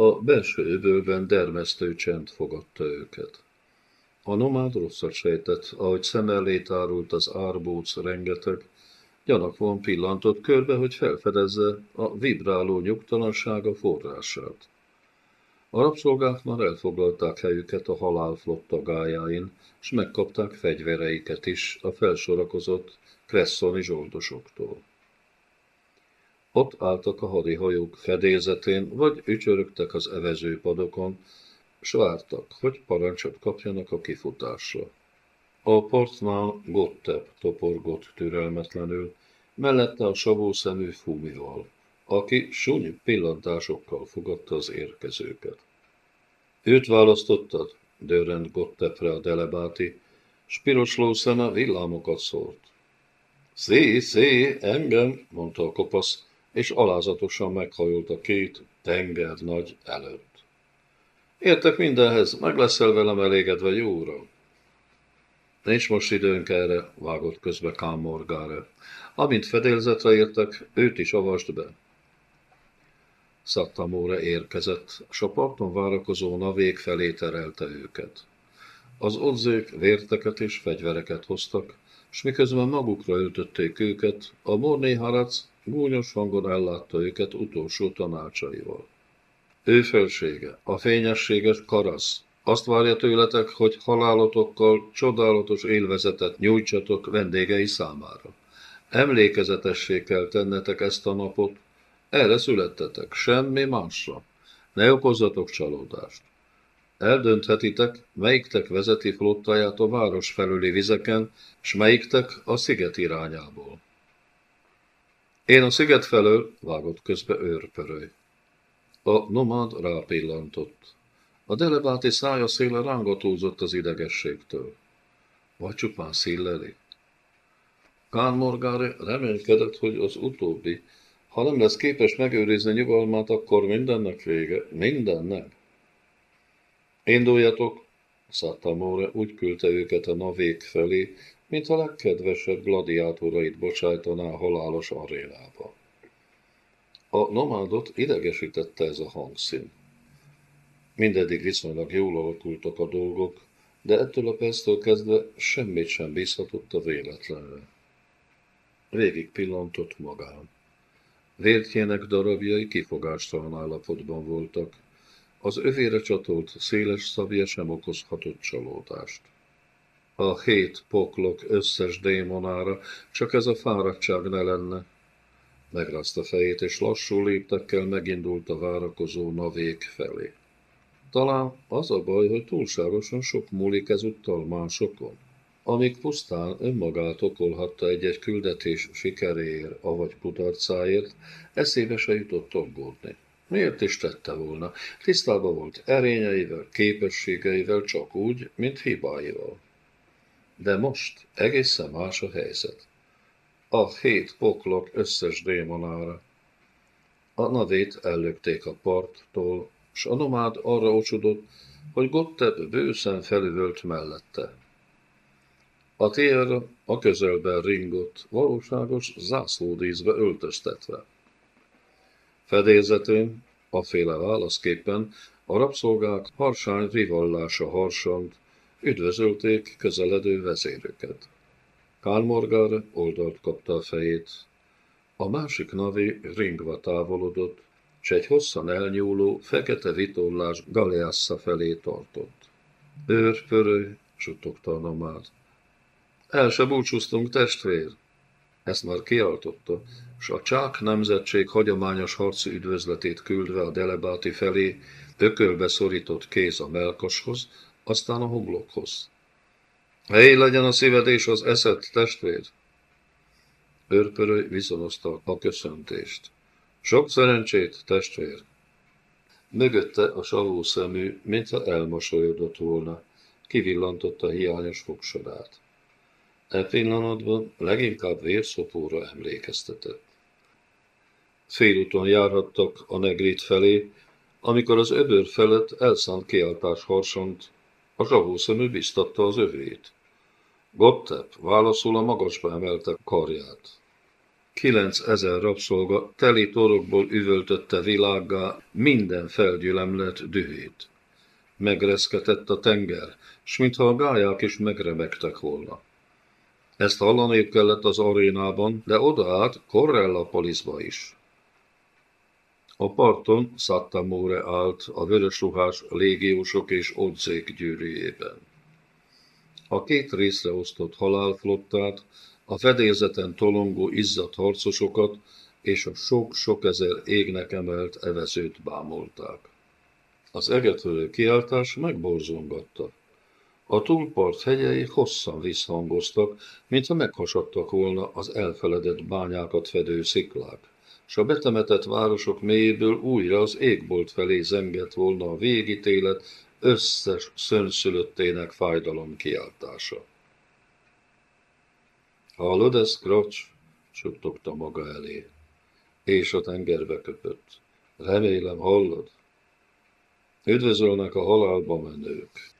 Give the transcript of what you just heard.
A belső övölben dermesztő csend fogadta őket. A nomád rosszat sejtett, ahogy szem elé tárult az árbóc rengeteg, gyanakvóan pillantott körbe, hogy felfedezze a vibráló nyugtalansága forrását. A rabszolgák már elfoglalták helyüket a halálflotta gájáin, és megkapták fegyvereiket is a felsorakozott kresszoni zsoldosoktól. Ott álltak a hadihajók fedélzetén, vagy ücsörögtek az evezőpadokon, s vártak, hogy parancsot kapjanak a kifutásra. A partnál Gottep toporgott türelmetlenül, mellette a savó szemű Fumival, aki súny pillantásokkal fogadta az érkezőket. Őt választottad? dörrent Gottepre a delebáti, s piros villámokat szólt. Szé, szé, engem, mondta a kopasz, és alázatosan meghajolt a két tenger nagy előtt. Értek mindenhez, meg leszel velem elégedve, jó uram. Nincs most időnk erre, vágott közbe Kám Morgára. Amint fedélzetre értek, őt is avasd be. Szattamóra érkezett, s a parton várakozó navék felé terelte őket. Az odzék vérteket és fegyvereket hoztak, s miközben magukra öltötték őket, a Morné Harac gúnyos hangon ellátta őket utolsó tanácsaival. Ő felsége, a fényességes karasz, azt várja tőletek, hogy halálotokkal csodálatos élvezetet nyújtsatok vendégei számára. Emlékezetessé kell tennetek ezt a napot, erre születtetek, semmi másra. Ne okozzatok csalódást. Eldönthetitek, melyiktek vezeti flottáját a város felüli vizeken, s melyiktek a sziget irányából. Én a sziget felől, vágott közbe őrpöröly. A nomád rápillantott. A delebáti szája széle rángatózott az idegességtől. Vagy csupán szilleli. Kán Morgáre reménykedett, hogy az utóbbi, ha nem lesz képes megőrizni nyugalmát, akkor mindennek vége, mindennek. Induljatok, Szattamóra úgy küldte őket a navék felé, mint a legkedvesebb gladiátorait bocsájtaná a halálos arénába. A nomádot idegesítette ez a hangszín. Mindeddig viszonylag jól alakultak a dolgok, de ettől a perctől kezdve semmit sem bízhatott a véletlenre. Végig pillantott magán. Vértjének darabjai kifogástalan állapotban voltak, az övére csatolt széles szabja sem okozhatott csalódást. A hét poklok összes démonára csak ez a fáradtság ne lenne. Megrázta fejét, és lassú léptekkel megindult a várakozó navék felé. Talán az a baj, hogy túlságosan sok múlik ezúttal másokon. Amíg pusztán önmagát okolhatta egy-egy küldetés sikeréért, avagy kudarcáért, eszébe se jutott aggódni. Miért is tette volna? Tisztában volt erényeivel, képességeivel, csak úgy, mint hibáival. De most egészen más a helyzet. A hét poklok összes démonára. A navét ellökték a parttól, s a nomád arra ocsudott, hogy Gotteb bőszen felüvölt mellette. A tér a közelben ringott, valóságos zászlódíszbe öltöztetve. Fedélzetén, féle válaszképpen a rabszolgák harsány rivallása harsant, üdvözölték közeledő vezéröket. Kálmorgár oldalt kapta a fejét. A másik navi ringva távolodott, s egy hosszan elnyúló, fekete vitorlás Galeassa felé tartott. Őr, pöröly, suttogta a nomád. El se búcsúztunk, testvér! Ezt már kialtotta, s a csák nemzetség hagyományos harci üdvözletét küldve a delebáti felé, ökölbe szorított kéz a melkashoz, aztán a homlokhoz. Hely legyen a szíved és az eszed, testvér! Őrpöröly viszonozta a köszöntést. Sok szerencsét, testvér! Mögötte a savó szemű, mintha elmosolyodott volna, kivillantotta hiányos fogsorát. E pillanatban leginkább vérszopóra emlékeztetett. Félúton járhattak a negrit felé, amikor az öbör felett elszánt kiáltás harsant, a zsavószemű biztatta az övét. Gottep válaszul a magasba emelte karját. Kilenc ezer rabszolga teli torokból üvöltötte világgá minden felgyülemlet dühét. Megreszketett a tenger, s mintha a gályák is megremegtek volna. Ezt hallaniuk kellett az arénában, de odaállt Correllapolisba is. A parton Szattamóre állt a vörösruhás légiósok és odzék gyűrűjében. A két részre osztott halálflottát, a fedélzeten tolongó izzadt harcosokat és a sok-sok ezer égnek emelt evezőt bámolták. Az egetörő kiáltás megborzongatta. A túlpart hegyei hosszan visszhangoztak, mintha meghasadtak volna az elfeledett bányákat fedő sziklák, s a betemetett városok mélyéből újra az égbolt felé zengett volna a végítélet összes szönszülöttének fájdalom kiáltása. Hallod ezt, Krocs? suttogta maga elé, és a tengerbe köpött. Remélem hallod. Üdvözölnek a halálba menők.